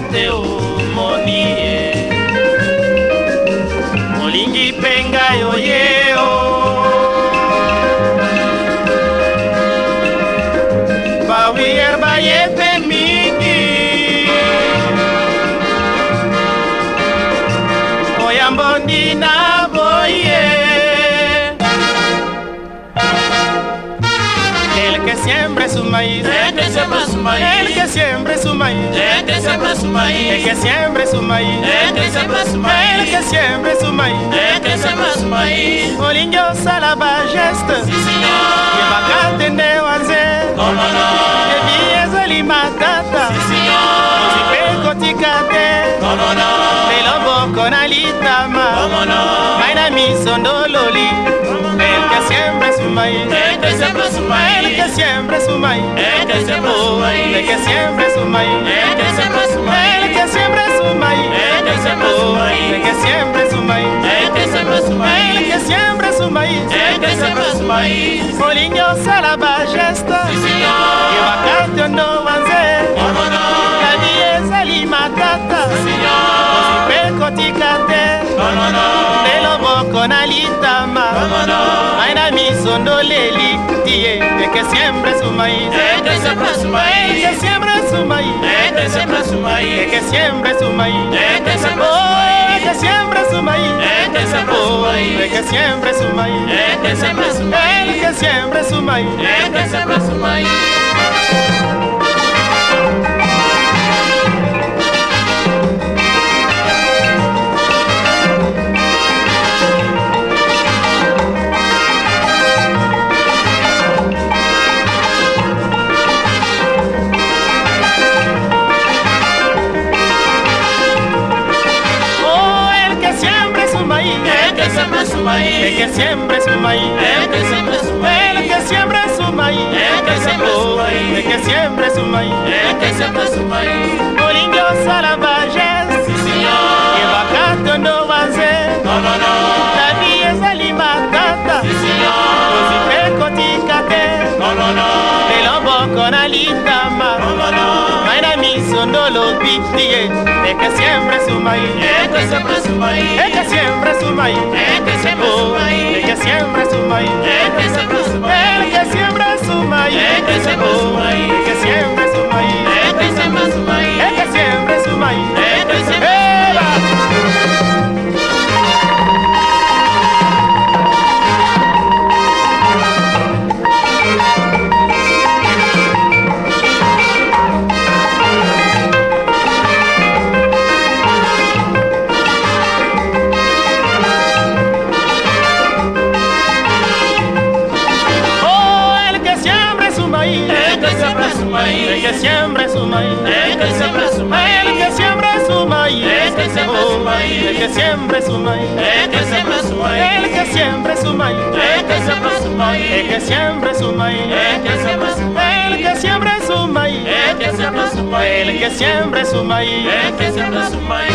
te omoni ye olingi mpe ngai mingi oyambondi na boye el que siempre su maíz siembra su maíz. el que siempre su maíz El que siembra su el maíz. que siempre su maíz El que siembra su el maíz. que siempre su maíz El que siembra su maíz. olingi osala bageste Sí, señor. yebaka tende wanze Cómo no. yebi ezali matata Sí, señor. ozwi mpe kotika te Cómo no. lelo boko na litama Cómo no. ngai na miso ndololi el que siempre su maíz El que siembra su el que siempre su maíz El que siembra su Oh, maíz. el que siempre su maíz El que siembra su maíz. el que siempre su maíz El que siembra su Oh, maíz. el que siempre su maíz El que siembra su el que siempre su maíz El que siembra su maíz. olingi osala bageste Sí, señor. yebaka tondo wanze Cómo no. kadi ezali matata Señor. mpe kotika te Cómo no. lelo boko na litama no. ngai na miso ndoleli tie eke siempre su maíz El que siembra su maíz. eke siempre su maíz El que siembra su maíz. su El que siembra su Oh, maíz. eke siempre su maíz El que siembra su Oh, maíz. El que siembra su maíz. que siempre su maíz El que siembra su maíz. El que siembra su el maíz. que siempre su maíz El que siembra su el maíz. que siempre su maíz El que siembra su Oh, maíz. el que siempre su maíz El que siembra su maíz. olingi osala bageste Sí, señor. yebaka tondo wanze Cómo no. tabi ezali matata Sí, señor. mpe kotika te Cómo no. lelo boko na litama Cómo no. ngai na miso ndolobi tie eke siempre su maíz El que siembra su maíz. eke siempre su maíz siempre su maíz El que siembra su maíz. el que siembra su maíz. Que siempre su maíz El que siembra su el maíz. que siempre su maíz El que siembra su Oh, maíz. el que siempre su maíz El que siembra su maíz. el que siempre su maíz El que siembra su el maíz. que siempre su maíz El que siembra su maíz. el que siempre su maíz El que siembra su maíz. el que siempre su maíz El que siembra su maíz.